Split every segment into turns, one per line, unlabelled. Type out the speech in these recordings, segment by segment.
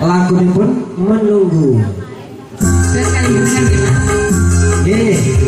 lagu pun menunggu
Sekali dengan
Yeay.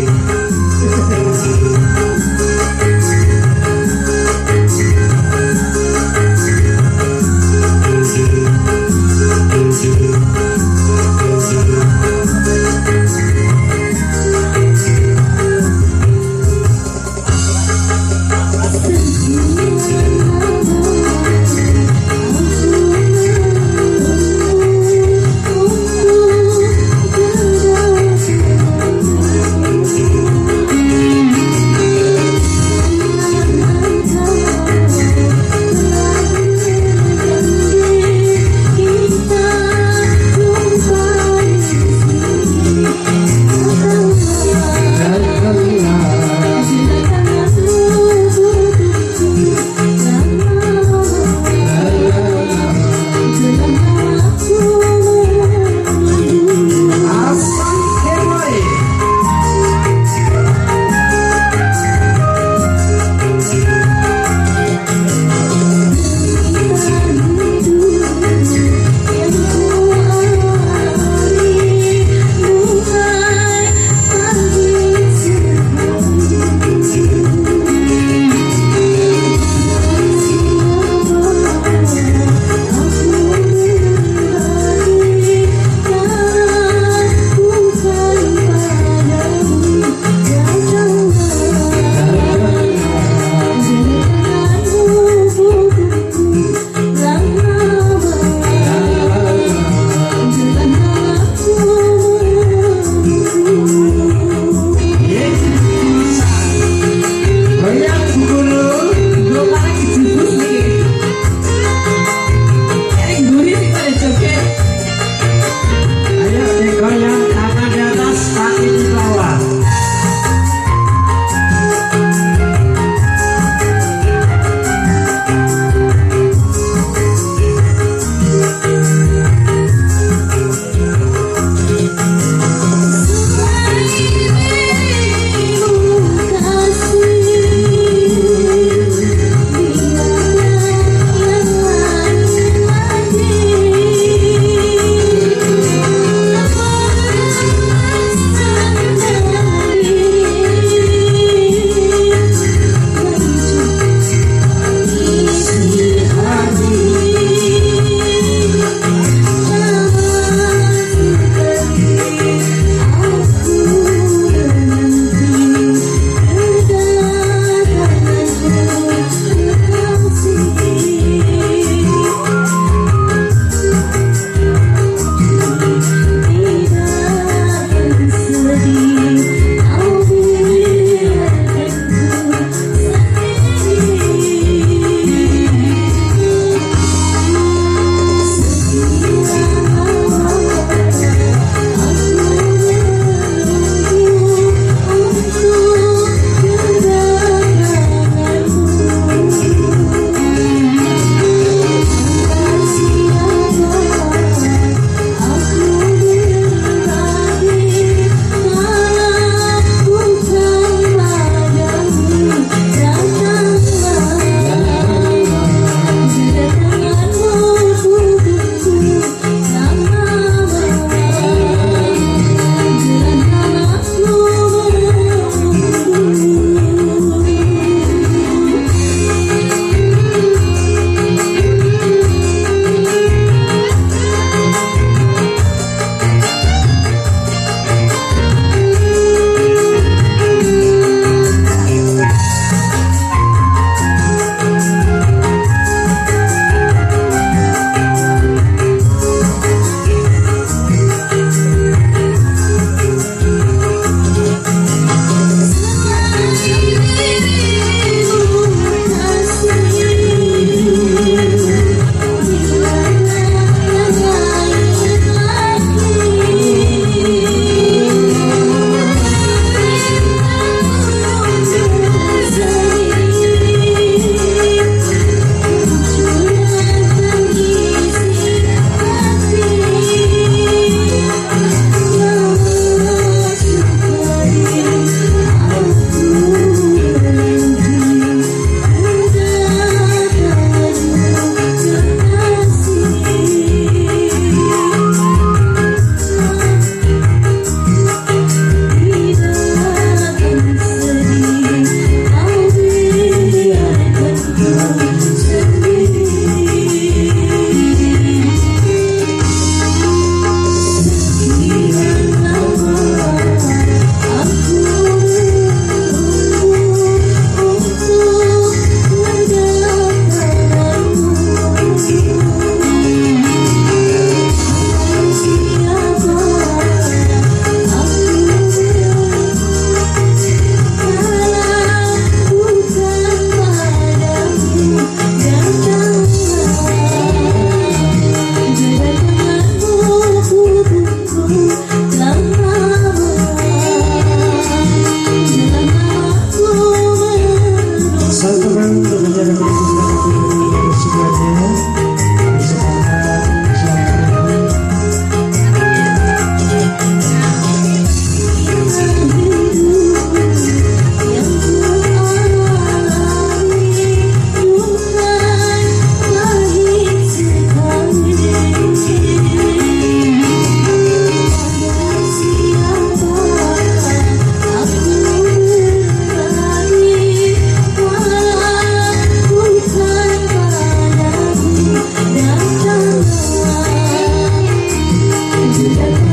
You.